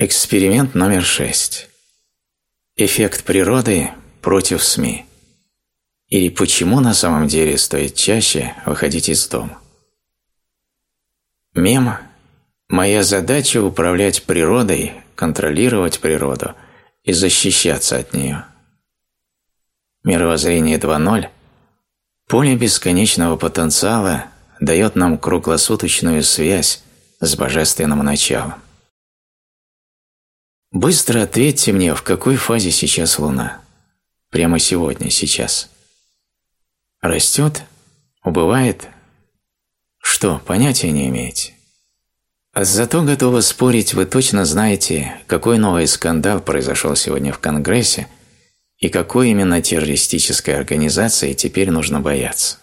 Эксперимент номер шесть. Эффект природы против СМИ. Или почему на самом деле стоит чаще выходить из дома. Мем «Моя задача – управлять природой, контролировать природу и защищаться от нее». Мировоззрение 2.0 Поле бесконечного потенциала дает нам круглосуточную связь с божественным началом. Быстро ответьте мне, в какой фазе сейчас Луна? Прямо сегодня, сейчас. Растет? Убывает? Что, понятия не имеете? Зато готовы спорить, вы точно знаете, какой новый скандал произошел сегодня в Конгрессе и какой именно террористической организации теперь нужно бояться.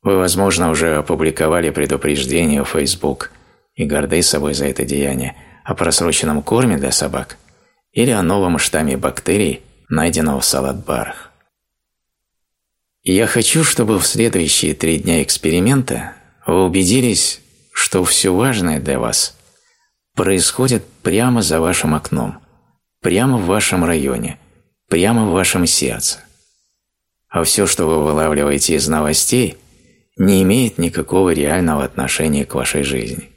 Вы, возможно, уже опубликовали предупреждение в Facebook и горды собой за это деяние – о просроченном корме для собак или о новом штамме бактерий, найденного в салат-барах. Я хочу, чтобы в следующие три дня эксперимента вы убедились, что все важное для вас происходит прямо за вашим окном, прямо в вашем районе, прямо в вашем сердце. А все, что вы вылавливаете из новостей, не имеет никакого реального отношения к вашей жизни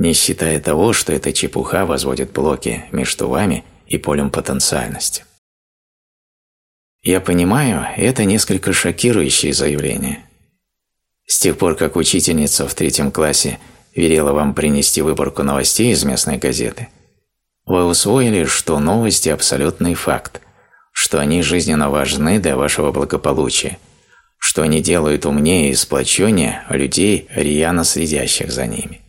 не считая того, что эта чепуха возводит блоки между вами и полем потенциальности. Я понимаю, это несколько шокирующее заявление. С тех пор, как учительница в третьем классе велела вам принести выборку новостей из местной газеты, вы усвоили, что новости – абсолютный факт, что они жизненно важны для вашего благополучия, что они делают умнее и сплоченнее людей, рьяно следящих за ними.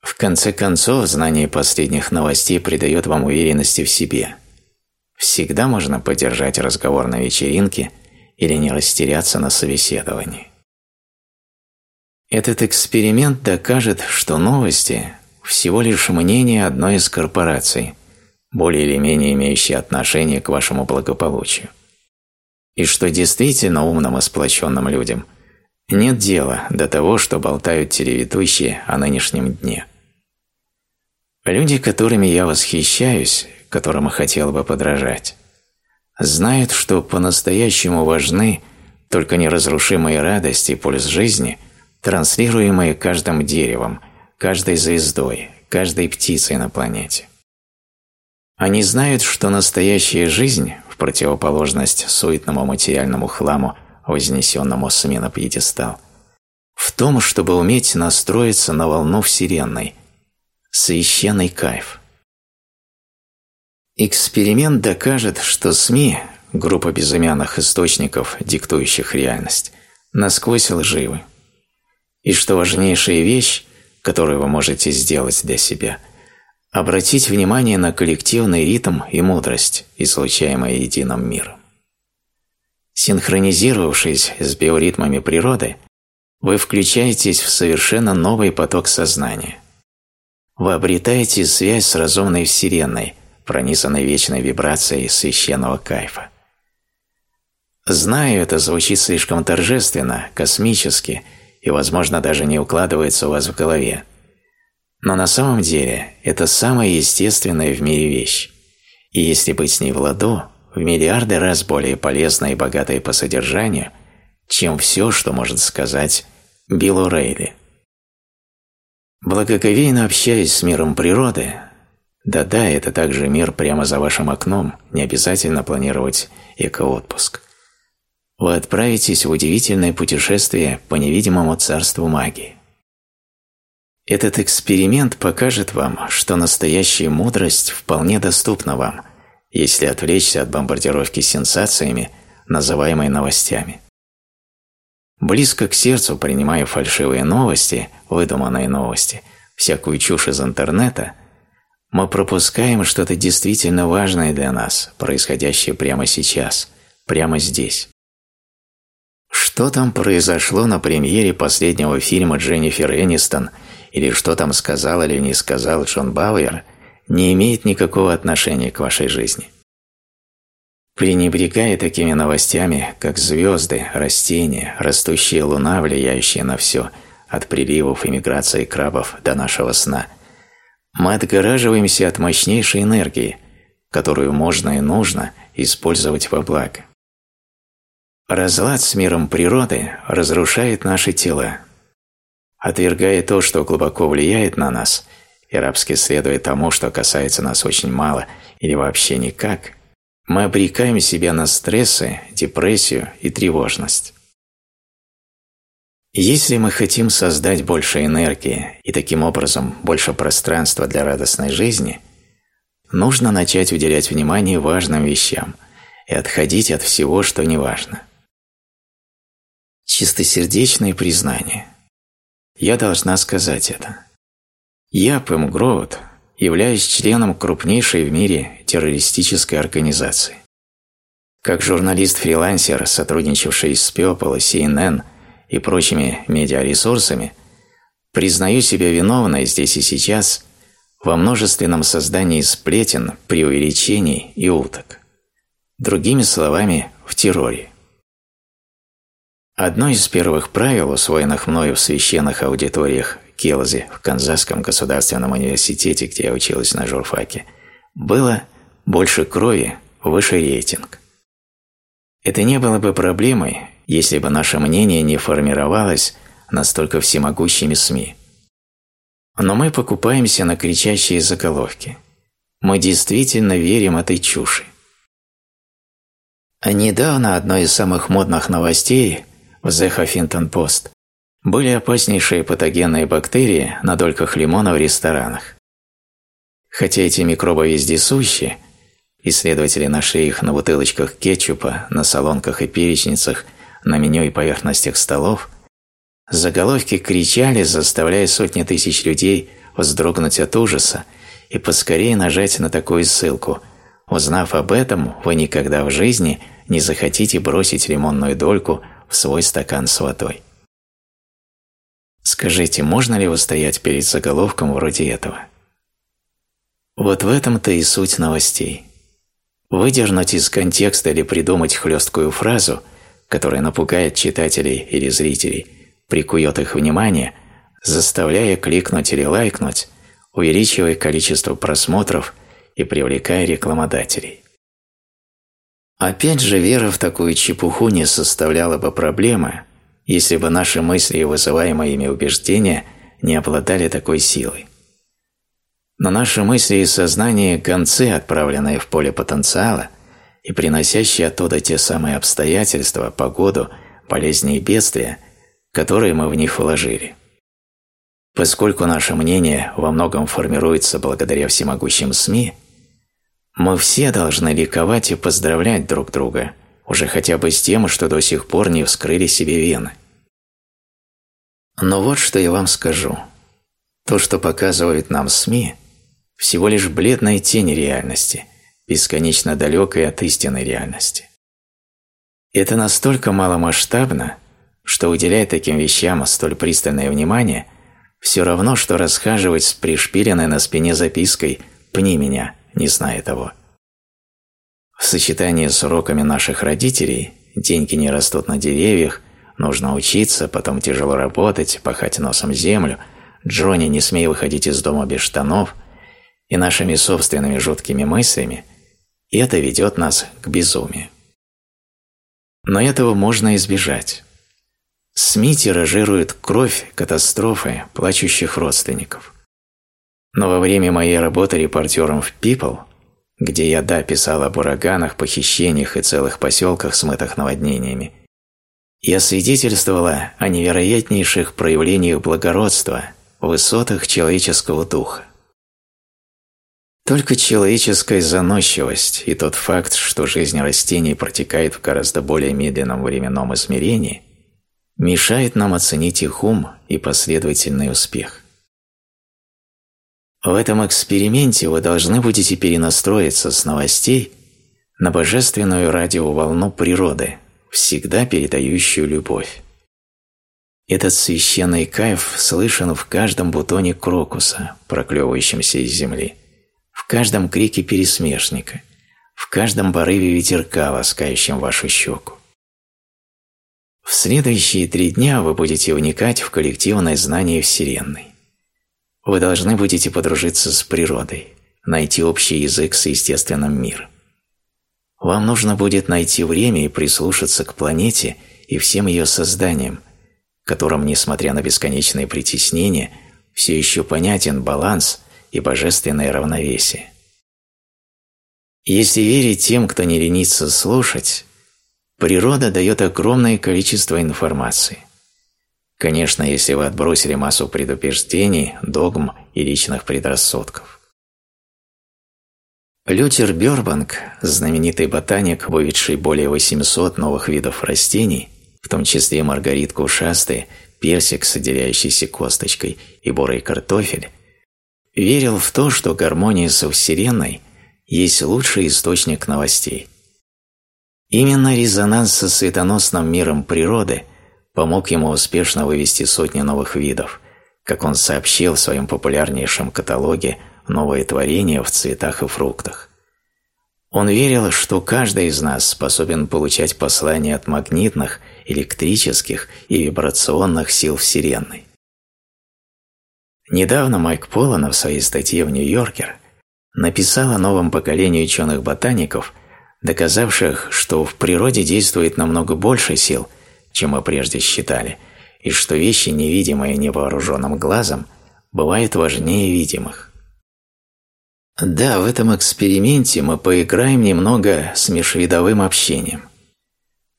В конце концов, знание последних новостей придает вам уверенности в себе. Всегда можно поддержать разговор на вечеринке или не растеряться на собеседовании. Этот эксперимент докажет, что новости – всего лишь мнение одной из корпораций, более или менее имеющие отношение к вашему благополучию. И что действительно умным и сплоченным людям нет дела до того, что болтают телеведущие о нынешнем дне. Люди, которыми я восхищаюсь, которым хотел бы подражать, знают, что по-настоящему важны только неразрушимые радости и пульс жизни, транслируемые каждым деревом, каждой звездой, каждой птицей на планете. Они знают, что настоящая жизнь, в противоположность суетному материальному хламу, вознесенному СМИ на пьедестал, в том, чтобы уметь настроиться на волну Вселенной – Священный кайф. Эксперимент докажет, что СМИ, группа безымянных источников, диктующих реальность, насквозь лживы. И что важнейшая вещь, которую вы можете сделать для себя – обратить внимание на коллективный ритм и мудрость, излучаемые единым миром. Синхронизировавшись с биоритмами природы, вы включаетесь в совершенно новый поток сознания – вы обретаете связь с разумной Вселенной, пронизанной вечной вибрацией священного кайфа. Знаю, это звучит слишком торжественно, космически и, возможно, даже не укладывается у вас в голове. Но на самом деле это самая естественная в мире вещь. И если быть с ней в ладу, в миллиарды раз более полезная и богатая по содержанию, чем все, что может сказать Билл Рейли. Благоговейно общаясь с миром природы, да-да, это также мир прямо за вашим окном, не обязательно планировать эко-отпуск. Вы отправитесь в удивительное путешествие по невидимому царству магии. Этот эксперимент покажет вам, что настоящая мудрость вполне доступна вам, если отвлечься от бомбардировки сенсациями, называемой новостями. Близко к сердцу принимая фальшивые новости, выдуманные новости, всякую чушь из интернета, мы пропускаем что-то действительно важное для нас, происходящее прямо сейчас, прямо здесь. Что там произошло на премьере последнего фильма Дженнифер Энистон или что там сказал или не сказал Джон Бауэр, не имеет никакого отношения к вашей жизни. Пренебрегая такими новостями, как звезды, растения, растущая луна, влияющая на все, от приливов и миграции крабов до нашего сна, Мы отгораживаемся от мощнейшей энергии, которую можно и нужно использовать во благо. Разлад с миром природы разрушает наши тела. Отвергая то, что глубоко влияет на нас, и рабски следуя тому, что касается нас очень мало или вообще никак, мы обрекаем себя на стрессы, депрессию и тревожность. Если мы хотим создать больше энергии и таким образом больше пространства для радостной жизни, нужно начать уделять внимание важным вещам и отходить от всего, что не важно. Чистосердечное признание. Я должна сказать это. Я, Пэм Гроуд, являюсь членом крупнейшей в мире террористической организации. Как журналист-фрилансер, сотрудничавший с People, CNN и прочими медиаресурсами, признаю себя виновной здесь и сейчас во множественном создании сплетен, преувеличений и уток. Другими словами, в терроре. Одно из первых правил, усвоенных мною в священных аудиториях Келзи в Канзасском государственном университете, где я училась на журфаке, было «больше крови, выше рейтинг». Это не было бы проблемой, если бы наше мнение не формировалось настолько всемогущими СМИ. Но мы покупаемся на кричащие заголовки. Мы действительно верим этой чуши. А недавно одной из самых модных новостей в The Huffington Post были опаснейшие патогенные бактерии на дольках лимона в ресторанах. Хотя эти микробы вездесущие, исследователи нашли их на бутылочках кетчупа, на солонках и перечницах, на меню и поверхностях столов, заголовки кричали, заставляя сотни тысяч людей вздрогнуть от ужаса и поскорее нажать на такую ссылку. Узнав об этом, вы никогда в жизни не захотите бросить лимонную дольку в свой стакан с водой. Скажите, можно ли устоять перед заголовком вроде этого? Вот в этом-то и суть новостей. Выдернуть из контекста или придумать хлесткую фразу, которая напугает читателей или зрителей, прикует их внимание, заставляя кликнуть или лайкнуть, увеличивая количество просмотров и привлекая рекламодателей. Опять же, вера в такую чепуху не составляла бы проблемы, если бы наши мысли и вызываемые ими убеждения не обладали такой силой. Но наши мысли и сознание – гонцы, отправленные в поле потенциала и приносящие оттуда те самые обстоятельства, погоду, болезни и бедствия, которые мы в них вложили. Поскольку наше мнение во многом формируется благодаря всемогущим СМИ – мы все должны ликовать и поздравлять друг друга, уже хотя бы с тем, что до сих пор не вскрыли себе вены. Но вот что я вам скажу. То, что показывают нам СМИ, всего лишь бледная тень реальности, бесконечно далекая от истинной реальности. Это настолько маломасштабно, что уделять таким вещам столь пристальное внимание все равно, что расхаживать с пришпиленной на спине запиской «Пни меня», не зная того. В сочетании с уроками наших родителей деньги не растут на деревьях, нужно учиться, потом тяжело работать, пахать носом землю, Джонни не смей выходить из дома без штанов и нашими собственными жуткими мыслями, и это ведет нас к безумию. Но этого можно избежать. СМИ тиражируют кровь, катастрофы, плачущих родственников – но во время моей работы репортером в People, где я, да, писал об ураганах, похищениях и целых поселках, смытых наводнениями, я свидетельствовала о невероятнейших проявлениях благородства, высотах человеческого духа. Только человеческая заносчивость и тот факт, что жизнь растений протекает в гораздо более медленном временном измерении, мешает нам оценить их ум и последовательный успех. В этом эксперименте вы должны будете перенастроиться с новостей на божественную радиоволну природы, всегда передающую любовь. Этот священный кайф слышен в каждом бутоне крокуса, проклевывающемся из земли, в каждом крике пересмешника, в каждом порыве ветерка, ласкающем вашу щеку. В следующие три дня вы будете вникать в коллективное знание Вселенной. вы должны будете подружиться с природой, найти общий язык с естественным миром. Вам нужно будет найти время и прислушаться к планете и всем ее созданиям, которым, несмотря на бесконечные притеснения, все еще понятен баланс и божественное равновесие. Если верить тем, кто не ленится слушать, природа дает огромное количество информации. Конечно, если вы отбросили массу предупреждений, догм и личных предрассудков. Лютер Бёрбанк, знаменитый ботаник, выведший более 800 новых видов растений, в том числе маргаритку ушастый, персик с отделяющейся косточкой и борый картофель, верил в то, что гармония со Вселенной есть лучший источник новостей. Именно резонанс со светоносным миром природы помог ему успешно вывести сотни новых видов, как он сообщил в своем популярнейшем каталоге «Новые творения в цветах и фруктах». Он верил, что каждый из нас способен получать послания от магнитных, электрических и вибрационных сил Вселенной. Недавно Майк Поллан в своей статье в «Нью-Йоркер» написал о новом поколении ученых-ботаников, доказавших, что в природе действует намного больше сил, чем мы прежде считали, и что вещи, невидимые невооруженным глазом, бывают важнее видимых. Да, в этом эксперименте мы поиграем немного с межвидовым общением.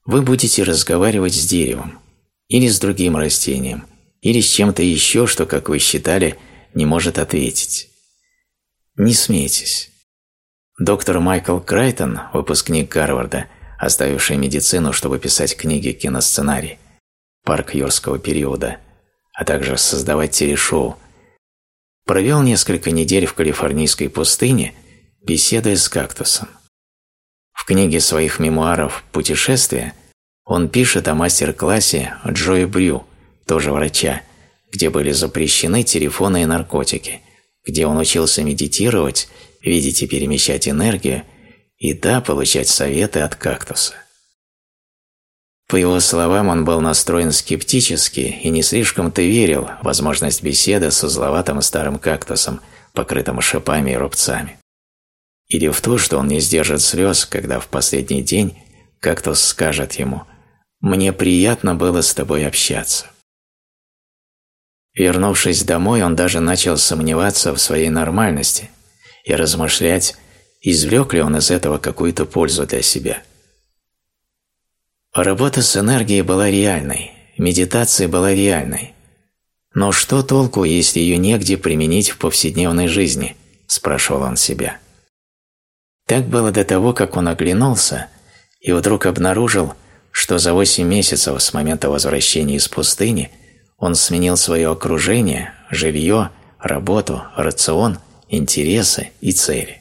Вы будете разговаривать с деревом, или с другим растением, или с чем-то еще, что, как вы считали, не может ответить. Не смейтесь. Доктор Майкл Крайтон, выпускник Гарварда, оставивший медицину, чтобы писать книги киносценарий, парк юрского периода, а также создавать телешоу, провел несколько недель в калифорнийской пустыне, беседуя с кактусом. В книге своих мемуаров «Путешествие» он пишет о мастер-классе Джои Брю, тоже врача, где были запрещены телефоны и наркотики, где он учился медитировать, видеть и перемещать энергию, и да, получать советы от кактуса. По его словам, он был настроен скептически и не слишком-то верил в возможность беседы с узловатым старым кактусом, покрытым шипами и рубцами. Или в то, что он не сдержит слез, когда в последний день кактус скажет ему «Мне приятно было с тобой общаться». Вернувшись домой, он даже начал сомневаться в своей нормальности и размышлять, извлек ли он из этого какую-то пользу для себя. Работа с энергией была реальной, медитация была реальной. Но что толку, если ее негде применить в повседневной жизни, спрашивал он себя. Так было до того, как он оглянулся и вдруг обнаружил, что за восемь месяцев с момента возвращения из пустыни – он сменил свое окружение, жилье, работу, рацион, интересы и цели.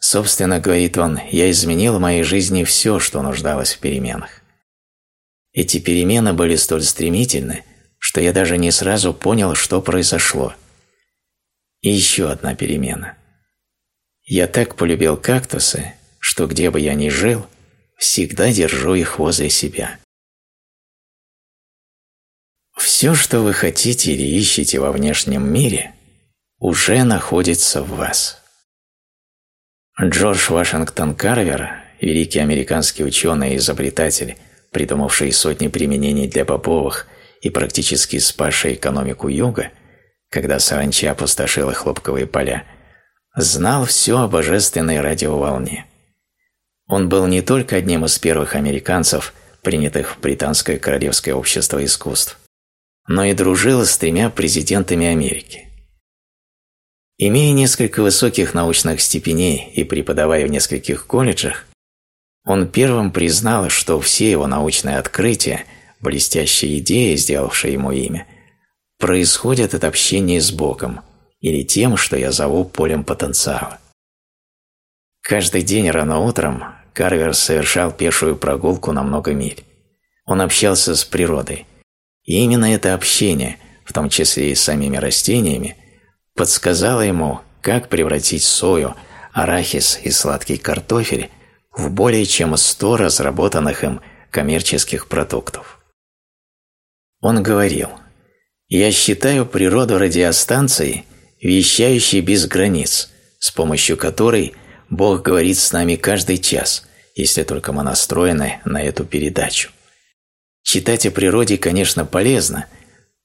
Собственно, говорит он, я изменил в моей жизни все, что нуждалось в переменах. Эти перемены были столь стремительны, что я даже не сразу понял, что произошло. И еще одна перемена. Я так полюбил кактусы, что где бы я ни жил, всегда держу их возле себя. Все, что вы хотите или ищете во внешнем мире, уже находится в вас. Джордж Вашингтон Карвер, великий американский ученый и изобретатель, придумавший сотни применений для бобовых и практически спасший экономику юга, когда саранча опустошила хлопковые поля, знал все о божественной радиоволне. Он был не только одним из первых американцев, принятых в Британское королевское общество искусств, но и дружил с тремя президентами Америки. Имея несколько высоких научных степеней и преподавая в нескольких колледжах, он первым признал, что все его научные открытия, блестящие идеи, сделавшие ему имя, происходят от общения с Богом или тем, что я зову полем потенциала. Каждый день рано утром Карвер совершал пешую прогулку на много миль. Он общался с природой – и именно это общение, в том числе и с самими растениями, подсказало ему, как превратить сою, арахис и сладкий картофель в более чем 100 разработанных им коммерческих продуктов. Он говорил, Я считаю природу радиостанцией, вещающей без границ, с помощью которой Бог говорит с нами каждый час, если только мы настроены на эту передачу. Читать о природе, конечно, полезно,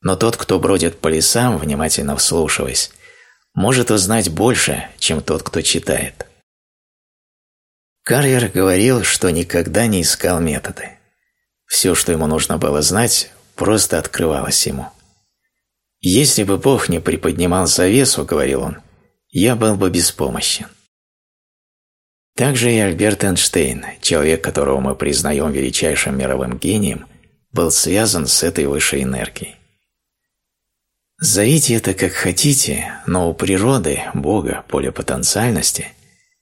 но тот, кто бродит по лесам, внимательно вслушиваясь, может узнать больше, чем тот, кто читает. Карьер говорил, что никогда не искал методы. Все, что ему нужно было знать, просто открывалось ему. «Если бы Бог не приподнимал завесу, — говорил он, — я был бы беспомощен». Также и Альберт Эйнштейн, человек, которого мы признаем величайшим мировым гением, был связан с этой высшей энергией. Зовите это как хотите, но у природы, Бога, поля потенциальности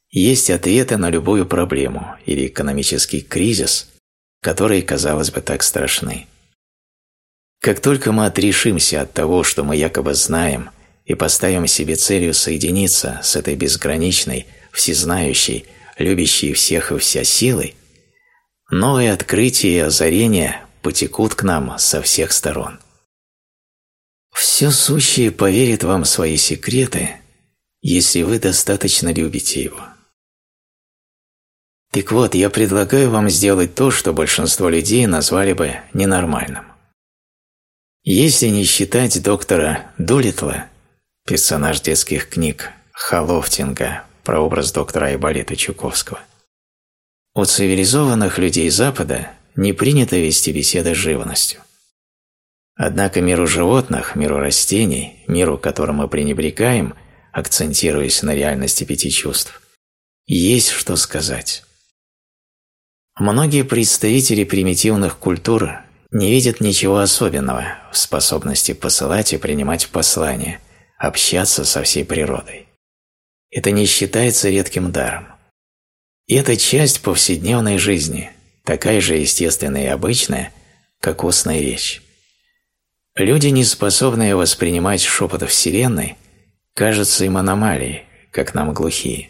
есть ответы на любую проблему или экономический кризис, которые, казалось бы, так страшны. Как только мы отрешимся от того, что мы якобы знаем, и поставим себе целью соединиться с этой безграничной, всезнающей, любящей всех и вся силой, новые открытия и озарения потекут к нам со всех сторон. Все сущее поверит вам свои секреты, если вы достаточно любите его. Так вот, я предлагаю вам сделать то, что большинство людей назвали бы ненормальным. Если не считать доктора Дулитла, персонаж детских книг Халофтинга про образ доктора Айболита Чуковского, у цивилизованных людей Запада не принято вести беседы с живностью. Однако миру животных, миру растений, миру, которым мы пренебрегаем, акцентируясь на реальности пяти чувств, есть что сказать. Многие представители примитивных культур не видят ничего особенного в способности посылать и принимать послания, общаться со всей природой. Это не считается редким даром. И это часть повседневной жизни, такая же естественная и обычная, как устная речь. Люди, не способные воспринимать шепот Вселенной, кажутся им аномалией, как нам глухие.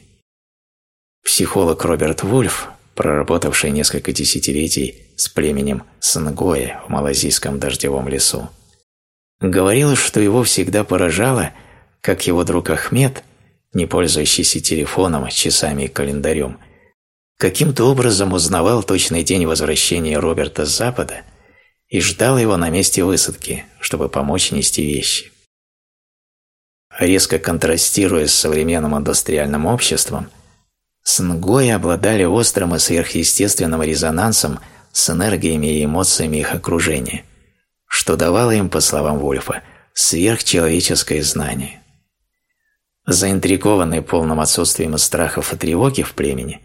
Психолог Роберт Вульф, проработавший несколько десятилетий с племенем Сангоя в малазийском дождевом лесу, говорил, что его всегда поражало, как его друг Ахмед, не пользующийся телефоном, часами и календарем, каким-то образом узнавал точный день возвращения Роберта с Запада и ждал его на месте высадки, чтобы помочь нести вещи. Резко контрастируя с современным индустриальным обществом, Снгои обладали острым и сверхъестественным резонансом с энергиями и эмоциями их окружения, что давало им, по словам Вульфа, сверхчеловеческое знание. Заинтригованный полным отсутствием страхов и тревоги в племени,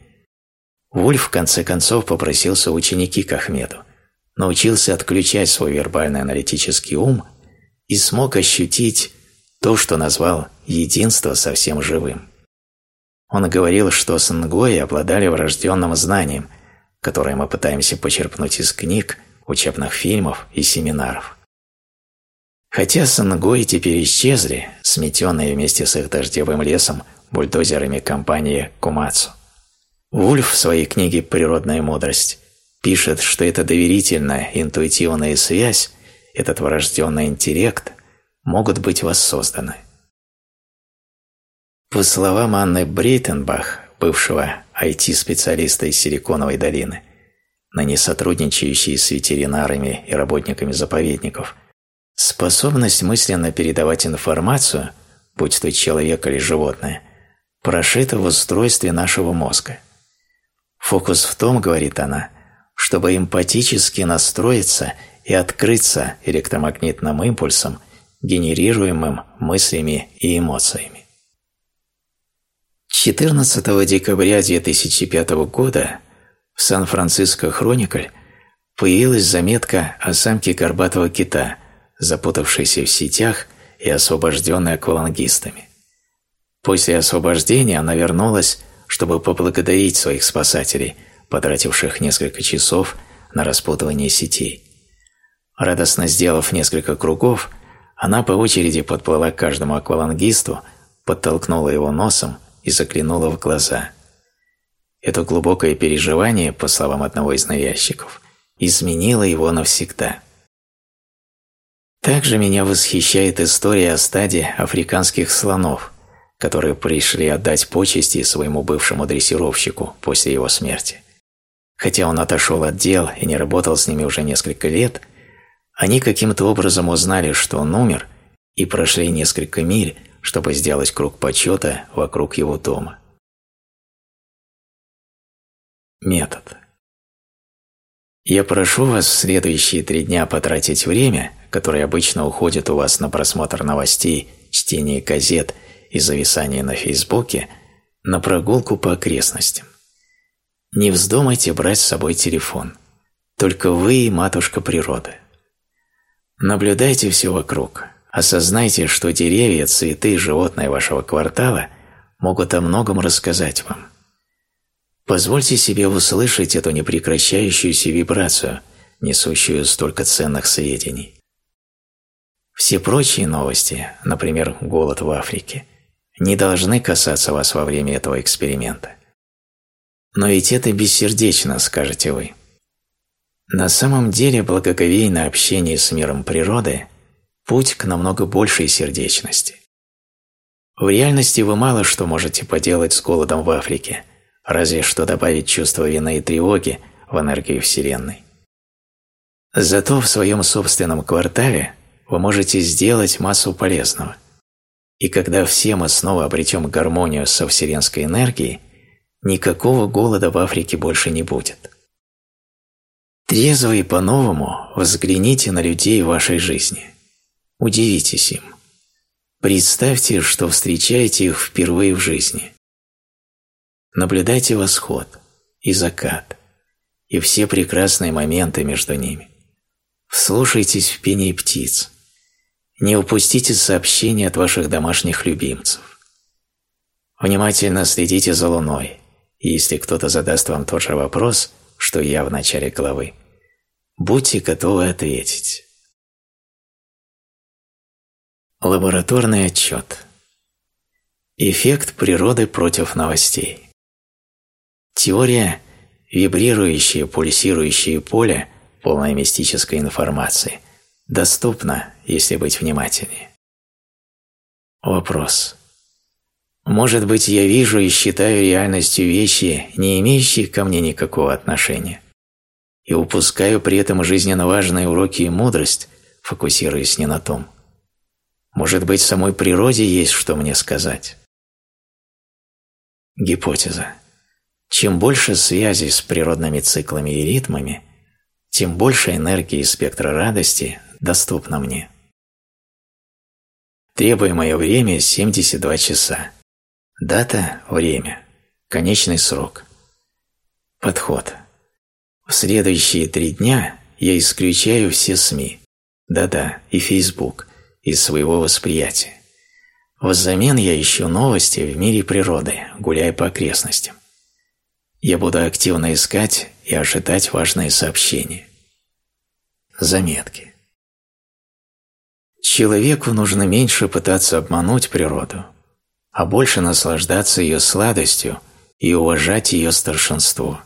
Вульф в конце концов попросился ученики к Ахмеду – научился отключать свой вербальный аналитический ум и смог ощутить то, что назвал «единство со всем живым». Он говорил, что сангои обладали врожденным знанием, которое мы пытаемся почерпнуть из книг, учебных фильмов и семинаров. Хотя сангои теперь исчезли, сметенные вместе с их дождевым лесом бульдозерами компании Кумацу. Вульф в своей книге «Природная мудрость» пишет, что эта доверительная, интуитивная связь, этот врожденный интеллект могут быть воссозданы. По словам Анны Брейтенбах, бывшего IT-специалиста из Силиконовой долины, ныне сотрудничающей с ветеринарами и работниками заповедников, способность мысленно передавать информацию, будь то человек или животное, прошита в устройстве нашего мозга. Фокус в том, говорит она, чтобы эмпатически настроиться и открыться электромагнитным импульсом, генерируемым мыслями и эмоциями. 14 декабря 2005 года в Сан-Франциско Хроникль появилась заметка о самке горбатого кита, запутавшейся в сетях и освобожденной аквалангистами. После освобождения она вернулась, чтобы поблагодарить своих спасателей – потративших несколько часов на распутывание сетей. Радостно сделав несколько кругов, она по очереди подплыла к каждому аквалангисту, подтолкнула его носом и заглянула в глаза. Это глубокое переживание, по словам одного из навязчиков, изменило его навсегда. Также меня восхищает история о стаде африканских слонов, которые пришли отдать почести своему бывшему дрессировщику после его смерти. Хотя он отошел от дел и не работал с ними уже несколько лет, они каким-то образом узнали, что он умер, и прошли несколько миль, чтобы сделать круг почета вокруг его дома. Метод. Я прошу вас в следующие три дня потратить время, которое обычно уходит у вас на просмотр новостей, чтение газет и зависание на Фейсбуке, на прогулку по окрестностям. Не вздумайте брать с собой телефон. Только вы и матушка природа. Наблюдайте все вокруг. Осознайте, что деревья, цветы, животные вашего квартала могут о многом рассказать вам. Позвольте себе услышать эту непрекращающуюся вибрацию, несущую столько ценных сведений. Все прочие новости, например, голод в Африке, не должны касаться вас во время этого эксперимента. Но ведь это бессердечно, скажете вы. На самом деле благоговейное общение с миром природы – путь к намного большей сердечности. В реальности вы мало что можете поделать с голодом в Африке – разве что добавить чувство вины и тревоги в энергию Вселенной. Зато в своем собственном квартале вы можете сделать массу полезного. И когда все мы снова обретем гармонию со вселенской энергией, никакого голода в Африке больше не будет. Трезво и по-новому взгляните на людей в вашей жизни. Удивитесь им. Представьте, что встречаете их впервые в жизни. Наблюдайте восход и закат, и все прекрасные моменты между ними. Вслушайтесь в пение птиц. Не упустите сообщения от ваших домашних любимцев. Внимательно следите за луной, если кто-то задаст вам тот же вопрос, что я в начале главы, будьте готовы ответить. Лабораторный отчет. Эффект природы против новостей. Теория – вибрирующее, пульсирующее поле, полное мистической информации, доступна, если быть внимательнее. Вопрос. Может быть, я вижу и считаю реальностью вещи, не имеющие ко мне никакого отношения, и упускаю при этом жизненно важные уроки и мудрость, фокусируясь не на том. Может быть, самой природе есть что мне сказать. Гипотеза. Чем больше связей с природными циклами и ритмами, тем больше энергии и спектра радости доступно мне. Требуемое время – 72 часа. Дата – время. Конечный срок. Подход. В следующие три дня я исключаю все СМИ, да-да, и Facebook, из своего восприятия. Взамен я ищу новости в мире природы, гуляя по окрестностям я буду активно искать и ожидать важные сообщения. Заметки. Человеку нужно меньше пытаться обмануть природу, а больше наслаждаться ее сладостью и уважать ее старшинство.